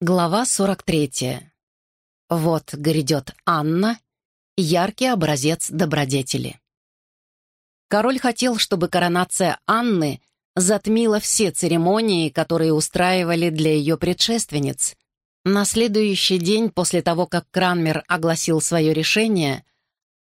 Глава 43. Вот грядет Анна, яркий образец добродетели. Король хотел, чтобы коронация Анны затмила все церемонии, которые устраивали для ее предшественниц. На следующий день после того, как Кранмер огласил свое решение,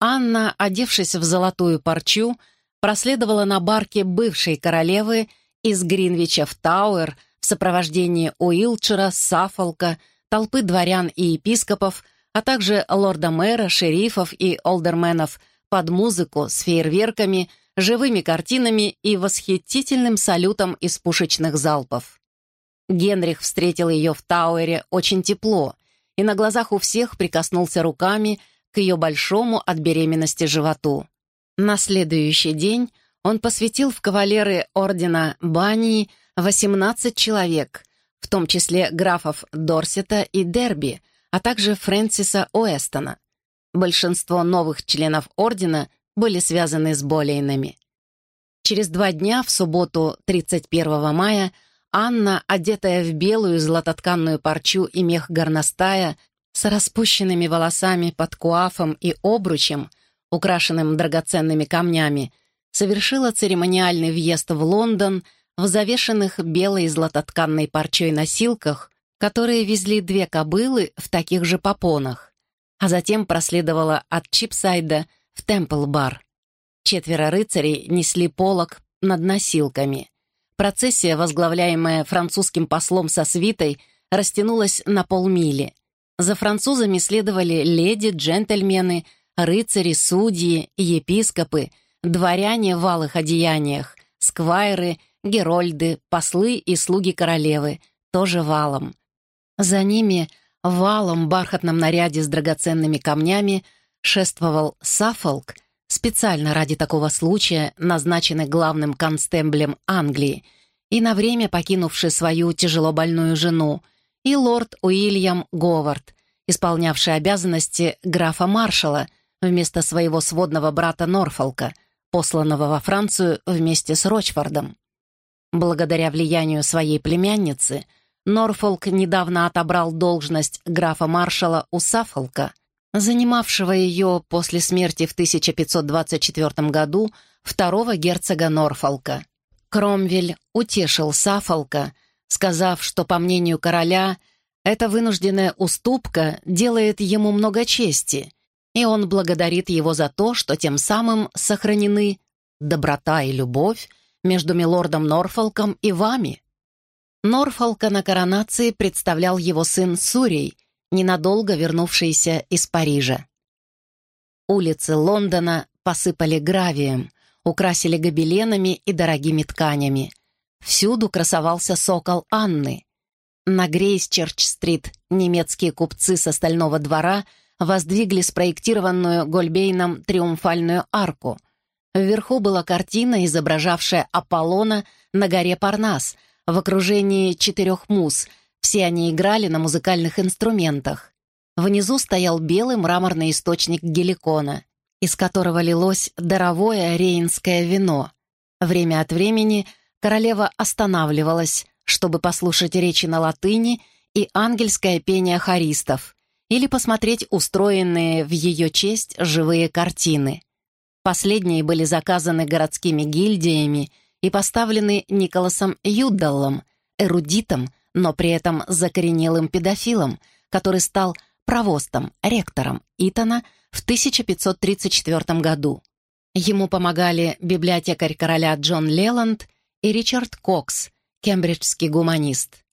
Анна, одевшись в золотую парчу, проследовала на барке бывшей королевы из Гринвича в Тауэр в сопровождении Уилчера, Саффолка, толпы дворян и епископов, а также лорда-мэра, шерифов и олдерменов под музыку с фейерверками, живыми картинами и восхитительным салютом из пушечных залпов. Генрих встретил ее в Тауэре очень тепло и на глазах у всех прикоснулся руками к ее большому от беременности животу. На следующий день он посвятил в кавалеры ордена Бании 18 человек, в том числе графов Дорсета и Дерби, а также Фрэнсиса Уэстона. Большинство новых членов ордена были связаны с Болейнами. Через два дня, в субботу 31 мая, Анна, одетая в белую златотканную парчу и мех горностая, с распущенными волосами под куафом и обручем, украшенным драгоценными камнями, совершила церемониальный въезд в Лондон в завешенных белой златотканной парчой носилках, которые везли две кобылы в таких же попонах, а затем проследовала от Чипсайда в Темпл-бар. Четверо рыцарей несли полог над носилками. Процессия, возглавляемая французским послом со свитой, растянулась на полмили. За французами следовали леди, джентльмены, рыцари, судьи, епископы, дворяне в алых одеяниях, сквайры герольды, послы и слуги королевы, тоже валом. За ними, валом в бархатном наряде с драгоценными камнями, шествовал Саффолк, специально ради такого случая назначенный главным констемблем Англии и на время покинувший свою тяжело больную жену, и лорд Уильям Говард, исполнявший обязанности графа-маршала вместо своего сводного брата Норфолка, посланного во Францию вместе с Рочфордом. Благодаря влиянию своей племянницы, Норфолк недавно отобрал должность графа-маршала у Саффолка, занимавшего ее после смерти в 1524 году второго герцога Норфолка. Кромвель утешил Саффолка, сказав, что, по мнению короля, эта вынужденная уступка делает ему много чести, и он благодарит его за то, что тем самым сохранены доброта и любовь, между милордом Норфолком и вами. Норфолка на коронации представлял его сын Сурей, ненадолго вернувшийся из Парижа. Улицы Лондона посыпали гравием, украсили гобеленами и дорогими тканями. Всюду красовался сокол Анны. На Грейсчерч-стрит немецкие купцы с остального двора воздвигли спроектированную Гольбейном триумфальную арку, Вверху была картина, изображавшая Аполлона на горе Парнас в окружении четырех муз. Все они играли на музыкальных инструментах. Внизу стоял белый мраморный источник геликона, из которого лилось даровое рейнское вино. Время от времени королева останавливалась, чтобы послушать речи на латыни и ангельское пение хористов или посмотреть устроенные в ее честь живые картины. Последние были заказаны городскими гильдиями и поставлены Николасом Юдаллом, эрудитом, но при этом закоренелым педофилом, который стал провостом, ректором Итона в 1534 году. Ему помогали библиотекарь короля Джон Леланд и Ричард Кокс, кембриджский гуманист.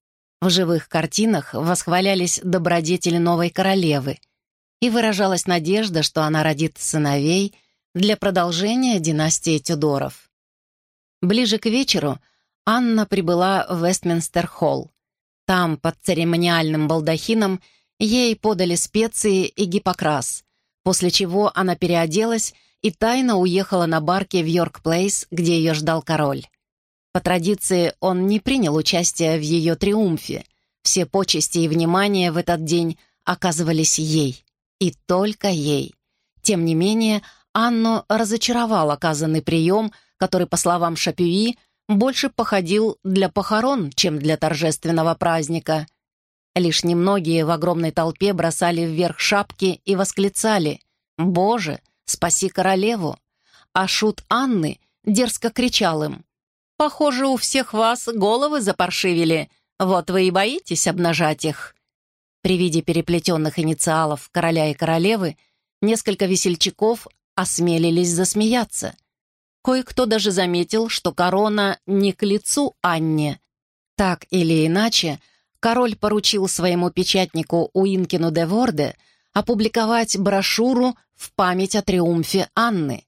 В живых картинах восхвалялись добродетели новой королевы, и выражалась надежда, что она родит сыновей для продолжения династии Тюдоров. Ближе к вечеру Анна прибыла в Вестминстер-холл. Там, под церемониальным балдахином, ей подали специи и гипокрас, после чего она переоделась и тайно уехала на барке в Йорк-Плейс, где ее ждал король. По традиции он не принял участия в ее триумфе. Все почести и внимание в этот день оказывались ей. И только ей. Тем не менее, Анну разочаровал оказанный прием, который, по словам Шапюи, больше походил для похорон, чем для торжественного праздника. Лишь немногие в огромной толпе бросали вверх шапки и восклицали «Боже, спаси королеву!» А шут Анны дерзко кричал им «Похоже, у всех вас головы запаршивили, вот вы и боитесь обнажать их». При виде переплетенных инициалов короля и королевы несколько весельчаков осмелились засмеяться. Кое-кто даже заметил, что корона не к лицу Анне. Так или иначе, король поручил своему печатнику Уинкину де Ворде опубликовать брошюру в память о триумфе Анны.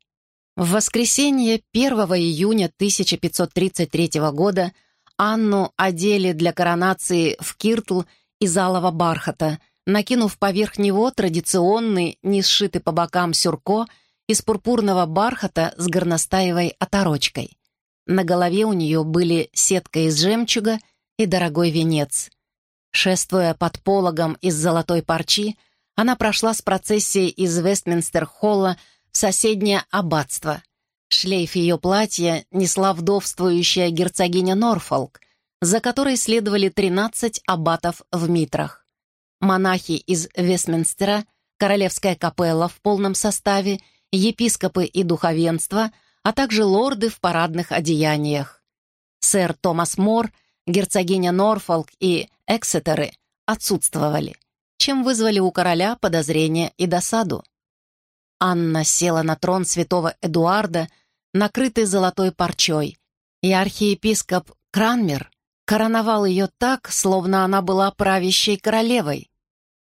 В воскресенье 1 июня 1533 года Анну одели для коронации в киртл из алого бархата, накинув поверх него традиционный, не сшитый по бокам сюрко из пурпурного бархата с горностаевой оторочкой. На голове у нее были сетка из жемчуга и дорогой венец. Шествуя под пологом из золотой парчи, она прошла с процессией из Вестминстер-холла в соседнее аббатство. Шлейф ее платья несла вдовствующая герцогиня Норфолк, за которой следовали 13 аббатов в митрах. Монахи из Вестминстера, королевская капелла в полном составе, епископы и духовенство, а также лорды в парадных одеяниях. Сэр Томас Мор, герцогиня Норфолк и Эксетеры отсутствовали, чем вызвали у короля подозрение и досаду. Анна села на трон святого Эдуарда, накрытый золотой парчой, и архиепископ Кранмер короновал ее так, словно она была правящей королевой.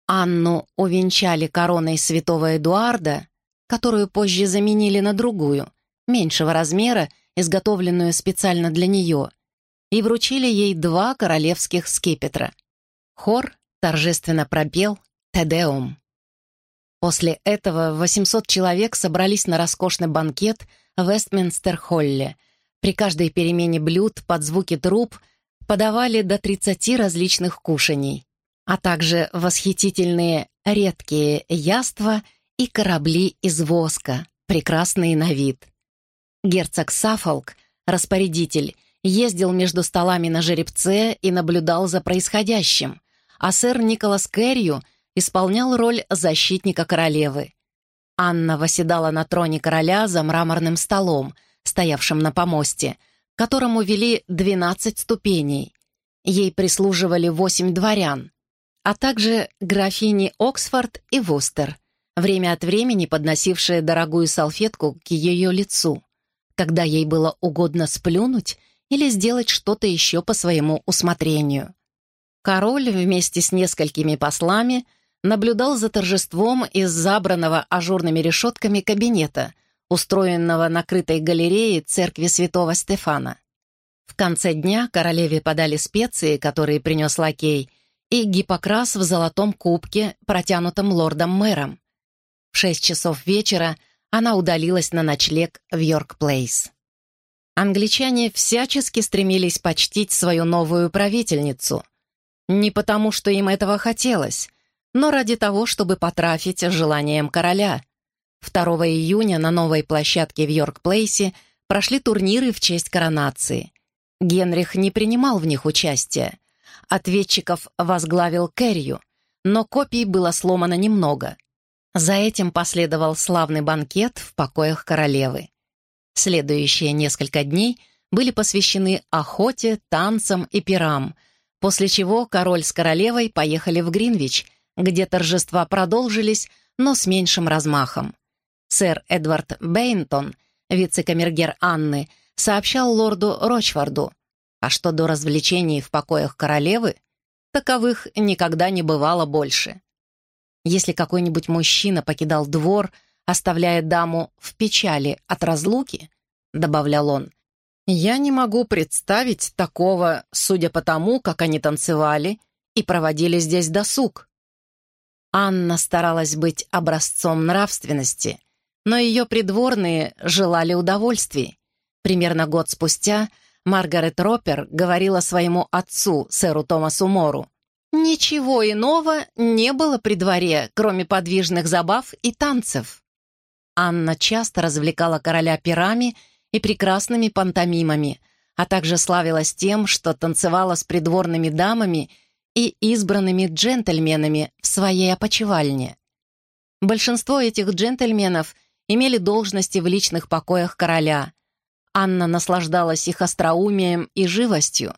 Анну увенчали короной святого Эдуарда, которую позже заменили на другую, меньшего размера, изготовленную специально для нее, и вручили ей два королевских скипетра. Хор торжественно пропел «Тедеум». После этого 800 человек собрались на роскошный банкет в Вестминстер-холле. При каждой перемене блюд под звуки труб подавали до 30 различных кушаний, а также восхитительные редкие яства и корабли из воска, прекрасные на вид. Герцог Саффолк, распорядитель, ездил между столами на жеребце и наблюдал за происходящим, а сэр Николас Кэррию исполнял роль защитника королевы. Анна восседала на троне короля за мраморным столом, стоявшим на помосте — которому вели 12 ступеней. Ей прислуживали восемь дворян, а также графини Оксфорд и Вустер, время от времени подносившие дорогую салфетку к ее лицу, когда ей было угодно сплюнуть или сделать что-то еще по своему усмотрению. Король вместе с несколькими послами наблюдал за торжеством из забранного ажурными решетками кабинета, устроенного на крытой галерее церкви святого Стефана. В конце дня королеве подали специи, которые принес лакей, и гипокрас в золотом кубке, протянутом лордом-мэром. В шесть часов вечера она удалилась на ночлег в Йорк-Плейс. Англичане всячески стремились почтить свою новую правительницу. Не потому, что им этого хотелось, но ради того, чтобы потрафить желанием короля — 2 июня на новой площадке в Йорк-Плейсе прошли турниры в честь коронации. Генрих не принимал в них участия. Ответчиков возглавил Кэррию, но копий было сломано немного. За этим последовал славный банкет в покоях королевы. Следующие несколько дней были посвящены охоте, танцам и пирам, после чего король с королевой поехали в Гринвич, где торжества продолжились, но с меньшим размахом. Сэр Эдвард Бейнтон, вице-камергер Анны, сообщал лорду Рочфорду, а что до развлечений в покоях королевы, таковых никогда не бывало больше. Если какой-нибудь мужчина покидал двор, оставляя даму в печали от разлуки, добавлял он, я не могу представить такого, судя по тому, как они танцевали и проводили здесь досуг. Анна старалась быть образцом нравственности — но ее придворные желали удовольствий. Примерно год спустя Маргарет Ропер говорила своему отцу, сэру Томасу Мору, «Ничего иного не было при дворе, кроме подвижных забав и танцев». Анна часто развлекала короля пирами и прекрасными пантомимами, а также славилась тем, что танцевала с придворными дамами и избранными джентльменами в своей опочивальне. Большинство этих джентльменов имели должности в личных покоях короля. Анна наслаждалась их остроумием и живостью,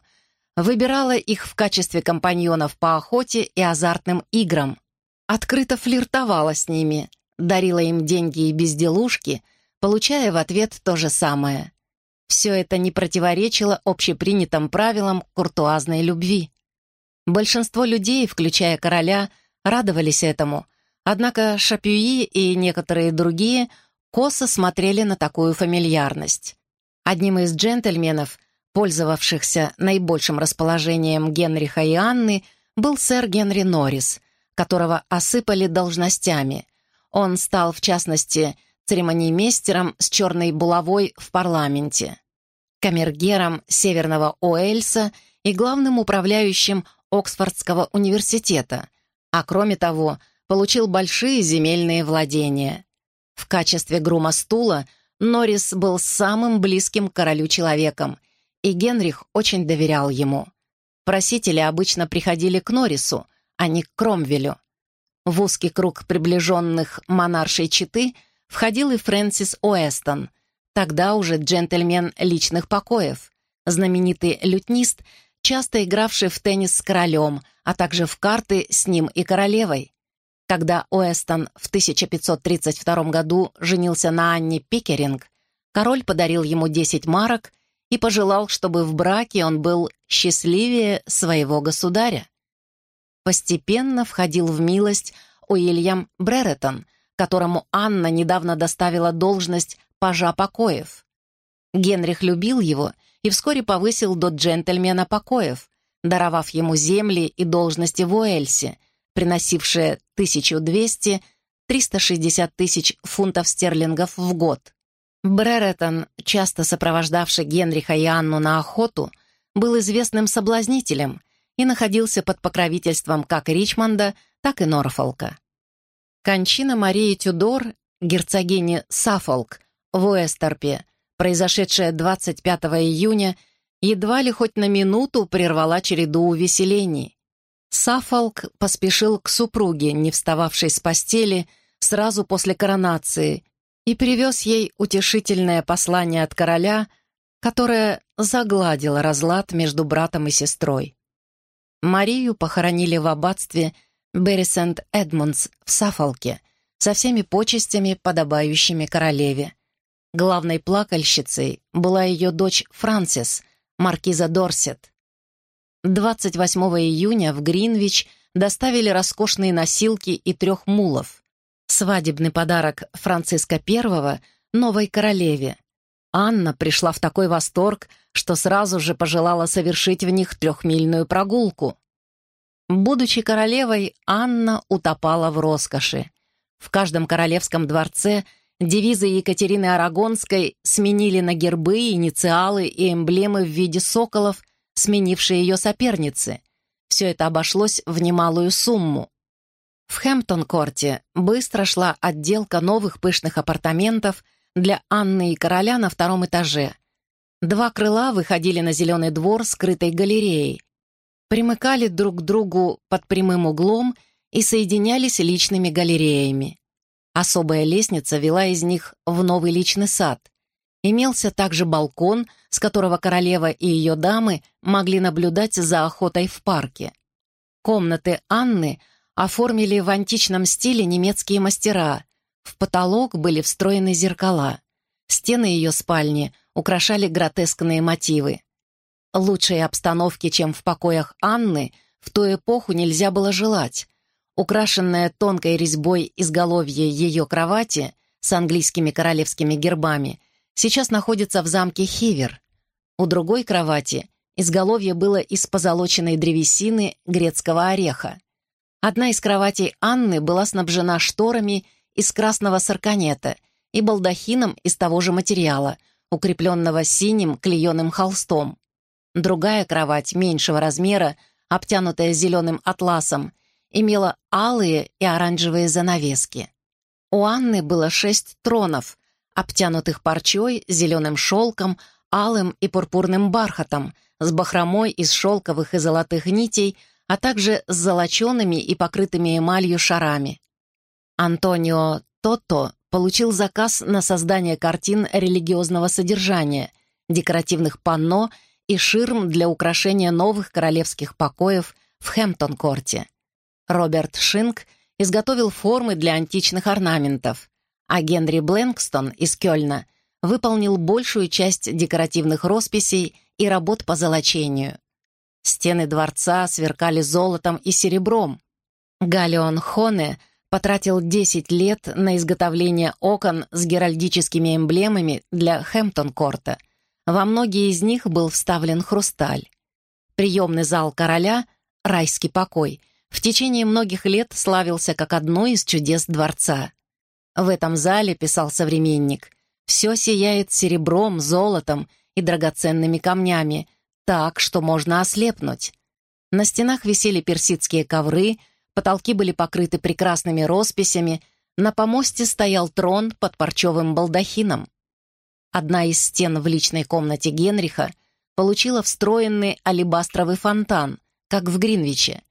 выбирала их в качестве компаньонов по охоте и азартным играм, открыто флиртовала с ними, дарила им деньги и безделушки, получая в ответ то же самое. Все это не противоречило общепринятым правилам куртуазной любви. Большинство людей, включая короля, радовались этому, однако Шапюи и некоторые другие косо смотрели на такую фамильярность. Одним из джентльменов, пользовавшихся наибольшим расположением Генриха и Анны, был сэр Генри Норрис, которого осыпали должностями. Он стал, в частности, церемониймейстером с черной булавой в парламенте, камергером Северного Уэльса и главным управляющим Оксфордского университета, а кроме того, получил большие земельные владения. В качестве грума стула Норрис был самым близким к королю человеком, и Генрих очень доверял ему. Просители обычно приходили к Норрису, а не к Кромвелю. В узкий круг приближенных монаршей четы входил и Фрэнсис Уэстон, тогда уже джентльмен личных покоев, знаменитый лютнист, часто игравший в теннис с королем, а также в карты с ним и королевой. Когда Уэстон в 1532 году женился на Анне Пикеринг, король подарил ему 10 марок и пожелал, чтобы в браке он был счастливее своего государя. Постепенно входил в милость Уильям Бреретон, которому Анна недавно доставила должность пажа покоев. Генрих любил его и вскоре повысил до джентльмена покоев, даровав ему земли и должности в Уэльсе, приносившие 1200-360 тысяч фунтов стерлингов в год. Бреретон, часто сопровождавший Генриха и Анну на охоту, был известным соблазнителем и находился под покровительством как Ричмонда, так и Норфолка. Кончина Марии Тюдор, герцогини Саффолк, в Уэстерпе, произошедшая 25 июня, едва ли хоть на минуту прервала череду увеселений. Саффолк поспешил к супруге, не встававшей с постели, сразу после коронации, и привез ей утешительное послание от короля, которое загладило разлад между братом и сестрой. Марию похоронили в аббатстве Берри-Сент-Эдмундс в Саффолке со всеми почестями, подобающими королеве. Главной плакальщицей была ее дочь Франсис, маркиза Дорсет. 28 июня в Гринвич доставили роскошные носилки и трех мулов. Свадебный подарок Франциска I новой королеве. Анна пришла в такой восторг, что сразу же пожелала совершить в них трехмильную прогулку. Будучи королевой, Анна утопала в роскоши. В каждом королевском дворце – Девизы Екатерины Арагонской сменили на гербы, инициалы и эмблемы в виде соколов, сменившие ее соперницы. Все это обошлось в немалую сумму. В Хэмптон-корте быстро шла отделка новых пышных апартаментов для Анны и короля на втором этаже. Два крыла выходили на зеленый двор скрытой галереей, примыкали друг к другу под прямым углом и соединялись личными галереями. Особая лестница вела из них в новый личный сад. Имелся также балкон, с которого королева и ее дамы могли наблюдать за охотой в парке. Комнаты Анны оформили в античном стиле немецкие мастера. В потолок были встроены зеркала. Стены ее спальни украшали гротескные мотивы. Лучшей обстановки, чем в покоях Анны, в ту эпоху нельзя было желать. Украшенная тонкой резьбой изголовье ее кровати с английскими королевскими гербами сейчас находится в замке Хивер. У другой кровати изголовье было из позолоченной древесины грецкого ореха. Одна из кроватей Анны была снабжена шторами из красного сарканета и балдахином из того же материала, укрепленного синим клееным холстом. Другая кровать меньшего размера, обтянутая зеленым атласом, имела алые и оранжевые занавески. У Анны было шесть тронов, обтянутых парчой, зеленым шелком, алым и пурпурным бархатом, с бахромой из шелковых и золотых нитей, а также с золочеными и покрытыми эмалью шарами. Антонио Тотто получил заказ на создание картин религиозного содержания, декоративных панно и ширм для украшения новых королевских покоев в Хэмптон-корте. Роберт Шинк изготовил формы для античных орнаментов, а Генри Бленкстон из Кёльна выполнил большую часть декоративных росписей и работ по золочению. Стены дворца сверкали золотом и серебром. Галеон Хоне потратил 10 лет на изготовление окон с геральдическими эмблемами для Хэмптон-корта. Во многие из них был вставлен хрусталь. Приемный зал короля, райский покой, в течение многих лет славился как одно из чудес дворца. В этом зале, писал современник, все сияет серебром, золотом и драгоценными камнями, так, что можно ослепнуть. На стенах висели персидские ковры, потолки были покрыты прекрасными росписями, на помосте стоял трон под парчевым балдахином. Одна из стен в личной комнате Генриха получила встроенный алебастровый фонтан, как в Гринвиче.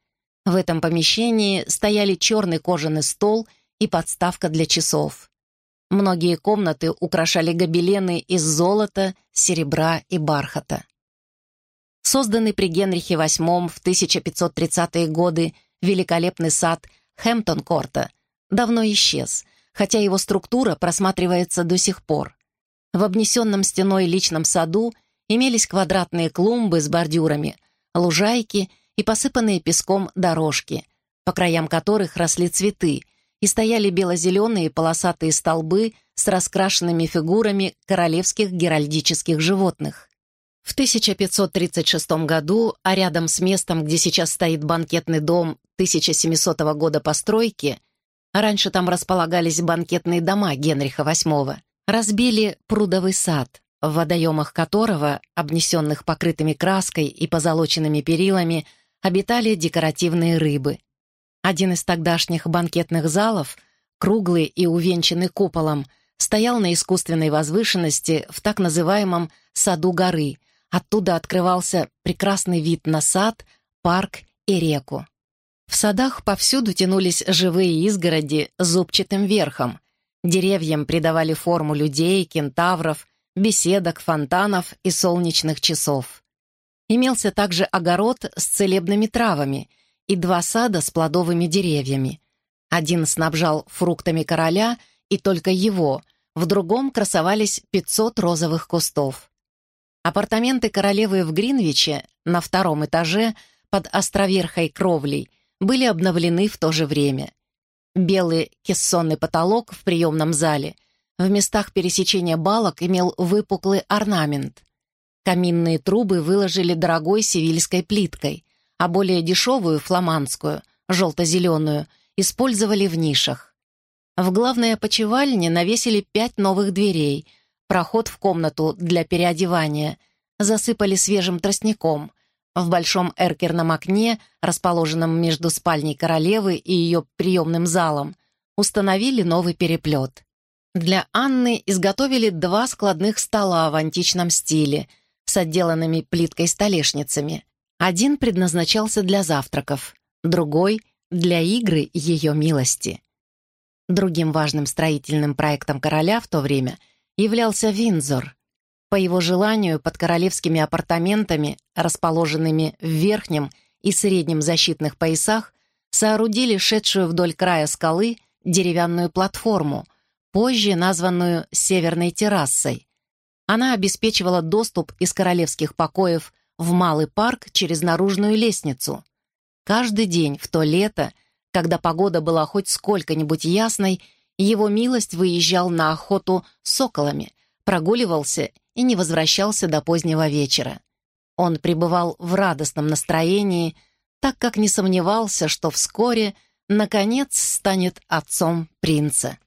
В этом помещении стояли черный кожаный стол и подставка для часов. Многие комнаты украшали гобелены из золота, серебра и бархата. Созданный при Генрихе VIII в 1530-е годы великолепный сад Хэмптон-Корта давно исчез, хотя его структура просматривается до сих пор. В обнесенном стеной личном саду имелись квадратные клумбы с бордюрами, лужайки и посыпанные песком дорожки, по краям которых росли цветы, и стояли бело-зеленые полосатые столбы с раскрашенными фигурами королевских геральдических животных. В 1536 году, а рядом с местом, где сейчас стоит банкетный дом 1700 года постройки, а раньше там располагались банкетные дома Генриха VIII, разбили прудовый сад, в водоемах которого, обнесенных покрытыми краской и позолоченными перилами, обитали декоративные рыбы — один из тогдашних банкетных залов, круглый и увенчанный куполом, стоял на искусственной возвышенности в так называемом «саду горы». Оттуда открывался прекрасный вид на сад, парк и реку. В садах повсюду тянулись живые изгороди с зубчатым верхом. Деревьям придавали форму людей, кентавров, беседок, фонтанов и солнечных часов. Имелся также огород с целебными травами — и два сада с плодовыми деревьями. Один снабжал фруктами короля, и только его, в другом красовались 500 розовых кустов. Апартаменты королевы в Гринвиче на втором этаже под островерхой кровлей были обновлены в то же время. Белый кессонный потолок в приемном зале в местах пересечения балок имел выпуклый орнамент. Каминные трубы выложили дорогой сивильской плиткой, а более дешевую фламандскую, желто-зеленую, использовали в нишах. В главной опочивальне навесили пять новых дверей, проход в комнату для переодевания, засыпали свежим тростником. В большом эркерном окне, расположенном между спальней королевы и ее приемным залом, установили новый переплет. Для Анны изготовили два складных стола в античном стиле с отделанными плиткой столешницами. Один предназначался для завтраков, другой — для игры ее милости. Другим важным строительным проектом короля в то время являлся Винзор. По его желанию, под королевскими апартаментами, расположенными в верхнем и среднем защитных поясах, соорудили шедшую вдоль края скалы деревянную платформу, позже названную «Северной террасой». Она обеспечивала доступ из королевских покоев в малый парк через наружную лестницу. Каждый день в то лето, когда погода была хоть сколько-нибудь ясной, его милость выезжал на охоту с соколами, прогуливался и не возвращался до позднего вечера. Он пребывал в радостном настроении, так как не сомневался, что вскоре, наконец, станет отцом принца.